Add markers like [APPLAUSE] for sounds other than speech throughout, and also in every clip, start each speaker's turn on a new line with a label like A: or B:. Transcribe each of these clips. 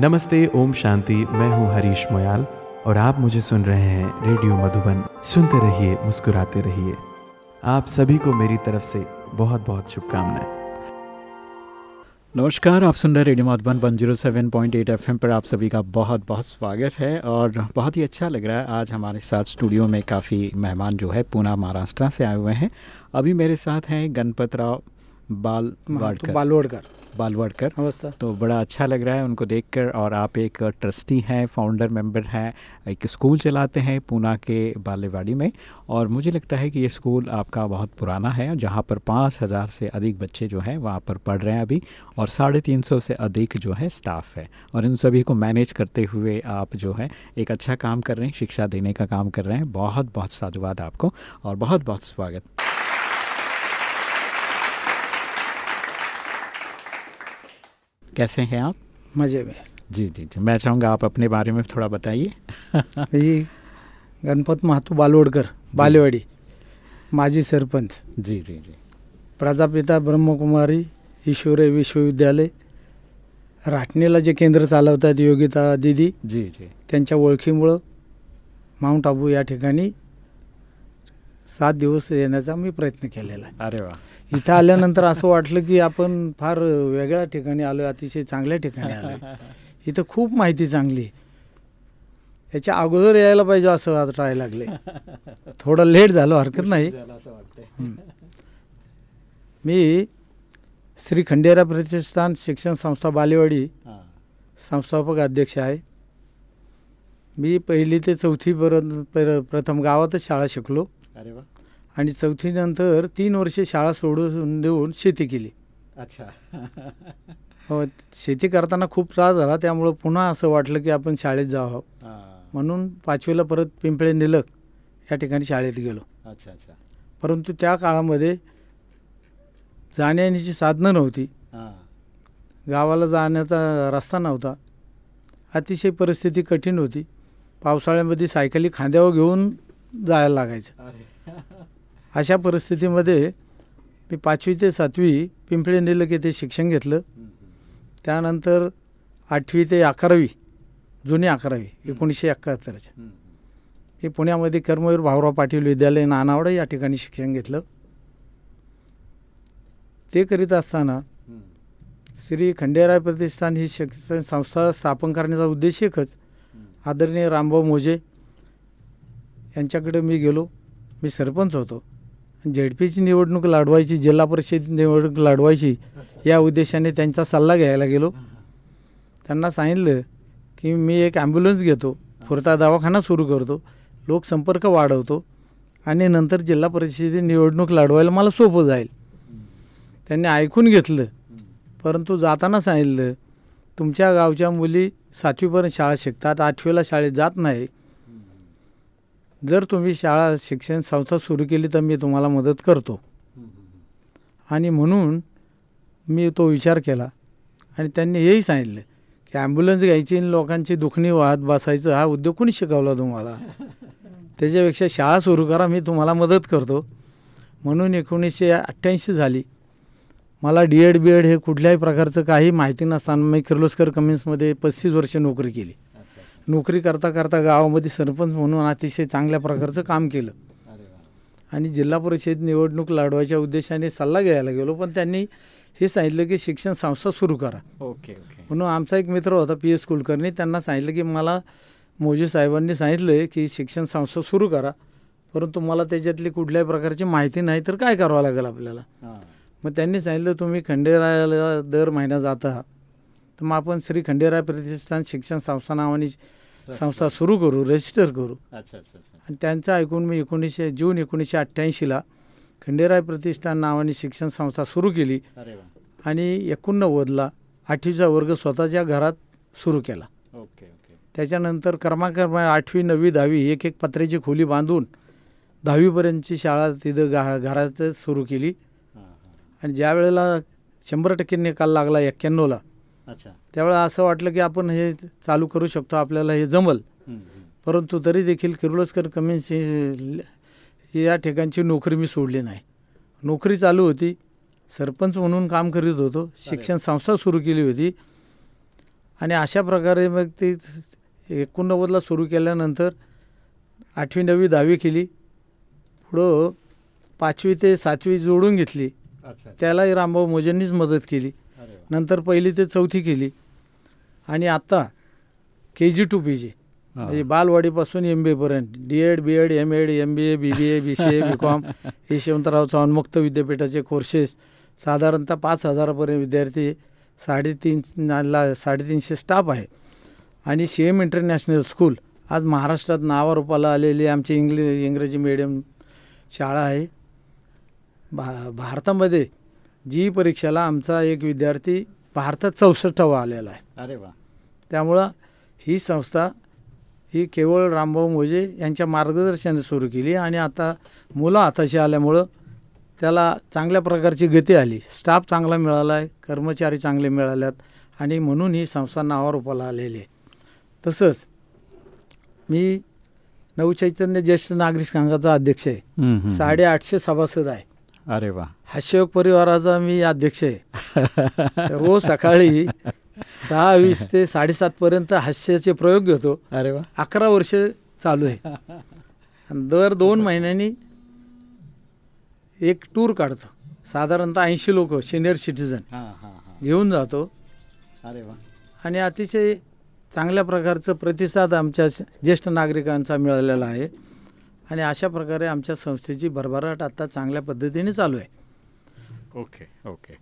A: नमस्ते, ओम शांति। मैं हूँ हरीश मोयाल और आप मुझे सुन रहे हैं रेडियो मधुबन। सुनते रहिए, मुस्कुराते रहिए। आप सभी को मेरी तरफ़ से बहुत बहुत शुभकामनाएँ।
B: नमस्कार, आप सुन रहे हैं रेडियो मधुबन 107.8 एफएम पर आप सभी का बहुत बहुत स्वागत है और बहुत ही अच्छा लग रहा है आज हमारे साथ स्टूडियो में काफ़ी मेहमान जो है, पूना महाराष्ट्र से आए हुए हैं। अभी मेरे साथ हैं गणपत राव बाल वाडकर बाल
C: बालवड़कर
B: बालवाड़कर
C: नमस्ते
B: तो बड़ा अच्छा लग रहा है उनको देखकर और आप एक ट्रस्टी हैं फाउंडर मेंबर हैं एक स्कूल चलाते हैं पूना के बालेवाड़ी में और मुझे लगता है कि ये स्कूल आपका बहुत पुराना है जहाँ पर पाँच हज़ार से अधिक बच्चे जो हैं वहाँ पर पढ़ रहे हैं अभी और साढ़े तीन सौ से अधिक जो है स्टाफ है और इन सभी को मैनेज करते हुए आप जो है एक अच्छा काम कर रहे हैं शिक्षा देने का काम कर रहे हैं। बहुत बहुत साधुवाद आपको और बहुत बहुत स्वागत। कैसे हैं आप?
C: मज़े में।
B: जी जी जी। मैं चाहूँगा आप अपने बारे में थोड़ा बताइए। [LAUGHS]
C: मी गणपत महातू बालवडकर बालेवाडी माजी सरपंच।
B: जी जी जी।
C: प्रजापिता ब्रह्मकुमारी ईश्वरी विश्वविद्यालय राटणीला जे केंद्र चालवतात योगिता दिदी
B: जी जी।
C: त्यांच्या ओळखीमुळं माऊंट आबू या ठिकाणी सात दिवस येण्याचा मी प्रयत्न केलेला आहे.
B: अरे वा.
C: इथं आल्यानंतर असं वाटलं की आपण फार वेगळ्या ठिकाणी आलो अतिशय चांगल्या ठिकाणी आलो. [LAUGHS] इथं खूप माहिती चांगली. याच्या अगोदर यायला पाहिजे असं वाटायला लागले. थोडं लेट झालं हरकत नाही. मी श्री खंडेरा प्रतिष्ठान शिक्षण संस्था बालेवाडी संस्थापक अध्यक्ष आहे. मी पहिली ते चौथीपर्यंत पर प्रथम गावातच शाळा शिकलो.
B: अरे वा.
C: आणि चौथीनंतर तीन वर्षे शाळा सोडून देऊन शेती केली.
B: अच्छा.
C: हो शेती करताना खूप त्रास झाला त्यामुळं पुन्हा असं वाटलं की आपण शाळेत जावं. म्हणून पाचवीला परत पिंपळे निलक या ठिकाणी शाळेत गेलो.
B: अच्छा अच्छा.
C: परंतु त्या काळामध्ये जाण्याची साधनं नव्हती. गावाला जाण्याचा रस्ता नव्हता. अतिशय परिस्थिती कठीण होती. पावसाळ्यामध्ये सायकली खांद्यावर घेऊन जायला लागायचं. [LAUGHS] अशा परिस्थितीमध्ये मी पाचवी ते सातवी पिंपळे निलक येथे शिक्षण घेतलं. त्यानंतर आठवी ते अकरावी जुनी अकरावी एकोणीसशे एकाहत्तरच्या. मी पुण्यामध्ये कर्मवीर भाऊराव पाटील विद्यालय नानावडा या ठिकाणी शिक्षण घेतलं. ते करीत असताना श्री खंडेराय प्रतिष्ठान ही शिक्षण संस्था स्थापन करण्याचा उद्देश एकच. आदरणीय रामभाऊ मोजे यांच्याकडे मी गेलो. मी सरपंच होतो. झेडपीची निवडणूक लढवायची जिल्हा परिषद निवडणूक लढवायची या उद्देशाने त्यांचा सल्ला घ्यायला गेलो. त्यांना सांगितलं की मी एक ॲम्ब्युलन्स घेतो. फुरता दवाखाना सुरू करतो. लोकसंपर्क वाढवतो. आणि नंतर जिल्हा परिषदेची निवडणूक लढवायला मला सोपं जाईल. त्यांनी ऐकून घेतलं. परंतु जाताना सांगितलं तुमच्या गावच्या मुली सातवीपर्यंत शाळा शिकतात आठवीला शाळेत जात नाही. जर तुम्ही शाळा शिक्षण संस्था सुरू केली तर मी तुम्हाला मदत करतो. आणि म्हणून मी तो विचार केला. आणि त्यांनी हेही सांगितलं की ॲम्ब्युलन्स घ्यायची आणि लोकांची दुखणी वाहत बसायचं हा उद्योग कोणी शिकवला तुम्हाला? त्याच्यापेक्षा शाळा सुरू करा मी तुम्हाला मदत करतो. म्हणून एकोणीसशे अठ्ठ्याऐंशी झाली मला डी एड बी एड हे कुठल्याही प्रकारचं काही माहिती नसताना मी किर्लोस्कर कमिन्समध्ये पस्तीस वर्ष नोकरी केली. नोकरी करता करता गावामध्ये सरपंच म्हणून अतिशय चांगल्या प्रकारचं काम केलं. आणि जिल्हा परिषद निवडणूक लढवायच्या उद्देशाने सल्ला घ्यायला गेलो पण त्यांनी हे सांगितलं की शिक्षण संस्था सुरू करा.
B: Okay okay.
C: म्हणून आमचा एक मित्र होता पी एस कुलकर्णी त्यांना सांगितलं की मला मोजे साहेबांनी सांगितलं की शिक्षण संस्था सुरू करा परंतु मला त्याच्यातली कुठल्याही प्रकारची माहिती नाही तर काय करावं लागेल आपल्याला? मग त्यांनी सांगितलं तुम्ही खंडेरायाला दर महिना जाता तर मग आपण श्री खंडेराय प्रतिष्ठान शिक्षण संस्था नावाने संस्था सुरू करू रजिस्टर करू.
B: अच्छा अच्छा अच्छा.
C: आणि त्यांचं ऐकून मी एकोणीसशे जून एकोणीसशे अठ्ठ्याऐंशीला खंडेराय प्रतिष्ठान नावाने शिक्षण संस्था सुरू केली. आणि एकोणनव्वदला आठवीचा वर्ग स्वतःच्या घरात सुरू केला. त्याच्यानंतर क्रमांक आठवी नववी दहावी एक एक पत्र्याची खोली बांधून दहावीपर्यंतची शाळा तिथं गा घराचं सुरू केली. आणि ज्या वेळेला शंभर टक्के निकाल लागला एक्क्याण्णवला त्यावेळेला असं वाटलं की आपण हे चालू करू शकतो आपल्याला हे जमल. परंतु तरी देखील किर्लोस्कर कमिन्सी या ठिकाणची नोकरी मी सोडली नाही. नोकरी चालू होती. सरपंच म्हणून काम करीत होतो. शिक्षण संस्था सुरू केली होती. आणि अशा प्रकारे मग ते एकोणनव्वदला सुरू केल्यानंतर आठवी नववी दहावी केली. पुढं पाचवी ते सातवी जोडून घेतली. त्यालाही रामभाऊ मोजेंनीच मदत केली. नंतर पहिली ते चौथी केली. आणि आत्ता के जी टू पी जी. म्हणजे बालवाडीपासून M B एपर्यंत D Ed B Ed M Ed M B A B B A B C A B Com हे यशवंतराव चव्हाण मुक्त विद्यापीठाचे कोर्सेस साधारणतः पाच हजारापर्यंत विद्यार्थी साडेतीन ला साडेतीनशे स्टाफ आहे. आणि सी एम इंटरनॅशनल स्कूल आज महाराष्ट्रात नावारूपाला आलेली आमची इंग्लिश इंग्रजी मीडियम शाळा आहे. भा भारतामध्ये जी परीक्षेला आमचा एक विद्यार्थी भारतात चौसष्टावा आलेला आहे.
B: अरे वा.
C: त्यामुळं ही संस्था ही केवळ रामभाऊ मोजे यांच्या मार्गदर्शनाने सुरू केली आणि आता मुलं हाताशी आल्यामुळं त्याला चांगल्या प्रकारची गती आली. स्टाफ चांगला मिळाला आहे कर्मचारी चांगले मिळाल्यात आणि म्हणून ही संस्था नावारूपाला आलेली आहे. तसंच मी नवचैतन्य ज्येष्ठ नागरिक संघाचा अध्यक्ष आहे. साडेआठशे सभासद आहे.
B: अरे वा.
C: हास्ययोग परिवाराचा मी अध्यक्ष आहे. [LAUGHS] रोज सकाळी सहा वीस ते साडेसातपर्यंत हास्याचे प्रयोग घेतो.
B: अरे वा.
C: अकरा वर्ष चालू आहे. दर दोन महिन्यांनी एक टूर काढतो. साधारणतः ऐंशी लोक सिनियर सिटीजन घेऊन जातो.
B: अरे वा.
C: आणि अतिशय चांगल्या प्रकारचं प्रतिसाद आमच्या ज्येष्ठ नागरिकांचा मिळालेला आहे. आणि अशा प्रकारे आमच्या संस्थेची भरभराट आता चांगल्या पद्धतीने चालू आहे.
B: Okay okay.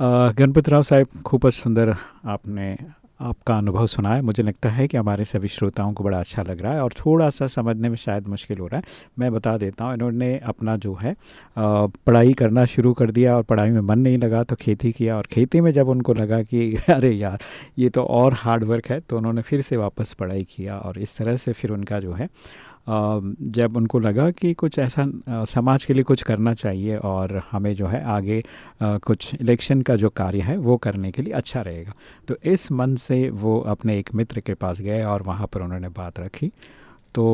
B: अ, गणपत राव साहब खूबच सुंदर आपने आपका अनुभव सुना है। मुझे लगता है कि हमारे सभी श्रोताओं को बड़ा अच्छा लग रहा है और थोड़ा सा समझने में शायद मुश्किल हो रहा है। मैं बता देता हूँ इन्होंने अपना जो है पढ़ाई करना शुरू कर दिया और पढ़ाई में मन नहीं लगा तो खेती किया और खेती में जब उनको लगा कि [LAUGHS] अरे यार ये तो और हार्ड वर्क है तो उन्होंने फिर से वापस पढ़ाई किया और इस तरह से फिर उनका जो है जब उनको लगा कि कुछ ऐसा समाज के लिए कुछ करना चाहिए और हमें जो है आगे कुछ इलेक्शन का जो कार्य है वो करने के लिए अच्छा रहेगा। तो इस मन से वो अपने एक मित्र के पास गए और वहाँ पर उन्होंने बात रखी। तो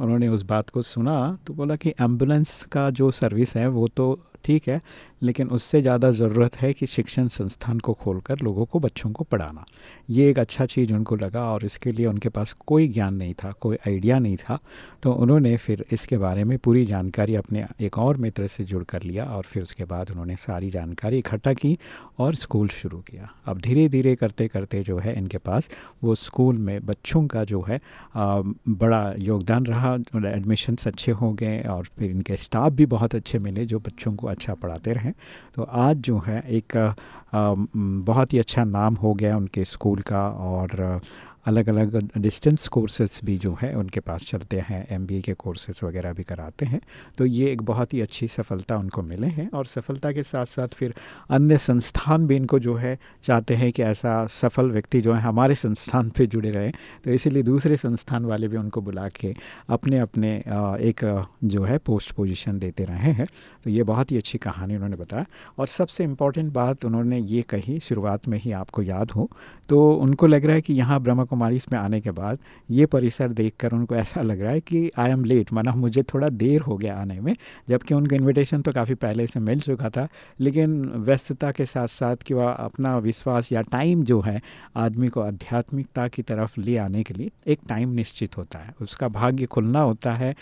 B: उन्होंने उस बात को सुना तो बोला कि एंबुलेंस का जो सर्विस है वो तो ठीक है लेकिन उससे ज़्यादा ज़रूरत है कि शिक्षण संस्थान को खोलकर लोगों को बच्चों को पढ़ाना। ये एक अच्छा चीज़ उनको लगा और इसके लिए उनके पास कोई ज्ञान नहीं था कोई आइडिया नहीं था तो उन्होंने फिर इसके बारे में पूरी जानकारी अपने एक और मित्र से जुड़ कर लिया और फिर उसके बाद उन्होंने सारी जानकारी इकट्ठा की और स्कूल शुरू किया। अब धीरे धीरे करते करते जो है इनके पास वो स्कूल में बच्चों का जो है आ, बड़ा योगदान रहा। एडमिशन्स अच्छे हो गए और फिर इनके स्टाफ भी बहुत अच्छे मिले जो बच्चों को अच्छा पढ़ाते रहें। तो आज जो है एक बहुत ही अच्छा नाम हो गया उनके स्कूल का और अलग अलग डिस्टेंस कोर्सेज भी जो है, उनके पास चलते हैं एमबीए के कोर्सेज वगैरह भी कराते हैं। तो ये एक बहुत ही अच्छी सफलता उनको मिले हैं और सफलता के साथ साथ फिर अन्य संस्थान भी इनको जो है, चाहते हैं कि ऐसा सफल व्यक्ति जो है हमारे संस्थान पे जुड़े रहें। तो इसीलिए दूसरे संस्थान वाले भी उनको बुला के अपने अपने एक जो है पोस्ट पोजीशन देते रहे हैं। तो ये बहुत ही अच्छी कहानी उन्होंने बताया। और सबसे इंपॉर्टेंट बात उन्होंने ये कही, शुरुआत में ही आपको याद हो तो उनको लग रहा है कि यहाँ ब्रह्मा कुमारी इसमें आने के बाद ये परिसर देखकर उनको ऐसा लग रहा है कि आई एम लेट माना मुझे थोड़ा देर हो गया आने में, जबकि उनका इनविटेशन तो काफ़ी पहले से मिल चुका था, लेकिन व्यस्तता के साथ साथ कि वह अपना विश्वास या टाइम जो है आदमी को आध्यात्मिकता की तरफ़ ले आने के लिए एक टाइम निश्चित होता है। उसका भाग्य खुलना होता है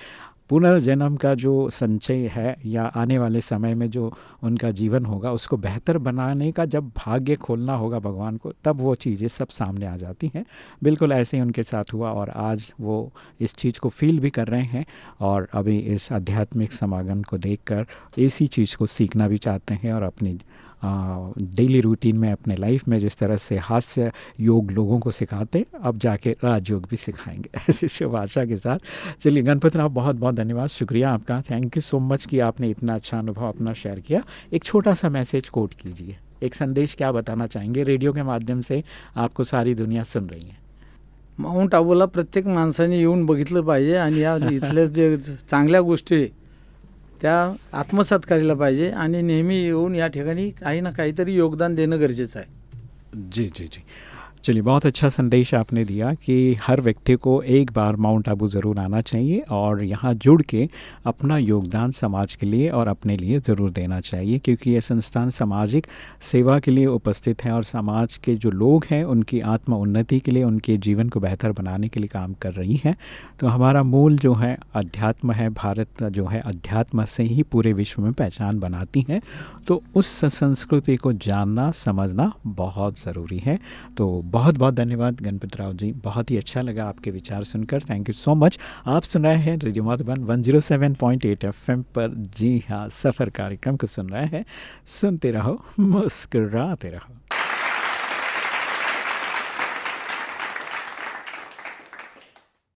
B: पुनर्जन्म का जो संचय है या आने वाले समय में जो उनका जीवन होगा, उसको बेहतर बनाने का जब भाग्य खोलना होगा भगवान को, तब वो चीज़ें सब सामने आ जाती हैं। बिल्कुल ऐसे ही उनके साथ हुआ और आज वो इस चीज़ को फील भी कर रहे हैं और अभी इस आध्यात्मिक समागम को देखकर इसी चीज़ को सीखना भी चाहते हैं और अपनी डेली रूटीन में अपने लाइफ में जिस तरह से हास्य योग लोगों को सिखाते अब जाके राजयोग भी सिखाएँगे। [LAUGHS] ऐसी शुभ आशा के साथ। चलिए गणपति राव बहुत बहुत धन्यवाद। शुक्रिया आपका। थैंक यू सो मच कि आपने इतना अच्छा अनुभव अपना शेयर किया। एक छोटा सा मैसेज कोट कीजिए। एक संदेश क्या बताना चाहेंगे? रेडियो के माध्यम से आपको सारी दुनिया सुन रही है।
C: माउंट आबूला प्रत्येक माणसाने येऊन बघितलं पाहिजे आणि या [LAUGHS] इथल्या जे चांगल्या गोष्टी त्या आत्मसात करायला पाहिजे आणि नेहमी येऊन या ठिकाणी काही ना काहीतरी योगदान देणं गरजेचं आहे.
B: जी जी जी. चलिए, बहुत अच्छा संदेश आपने दिया कि हर व्यक्ति को एक बार माउंट आबू ज़रूर आना चाहिए और यहाँ जुड़ के अपना योगदान समाज के लिए और अपने लिए ज़रूर देना चाहिए, क्योंकि ये संस्थान सामाजिक सेवा के लिए उपस्थित है और समाज के जो लोग हैं, उनकी आत्म उन्नति के लिए, उनके जीवन को बेहतर बनाने के लिए काम कर रही हैं। तो हमारा मूल जो है, अध्यात्म है, भारत जो है, अध्यात्म से ही पूरे विश्व में पहचान बनाती हैं। तो उस संस्कृति को जानना, समझना बहुत ज़रूरी है। तो बहुत बहुत धन्यवाद गणपत राव जी। बहुत ही अच्छा लगा आपके विचार सुनकर। थैंक यू सो मच आप सुन रहे हैं radio Madhuban one zero seven point eight F M पर। जी हाँ सफ़र कार्यक्रम को सुन रहे हैं। सुनते रहो, मुस्कराते रहो।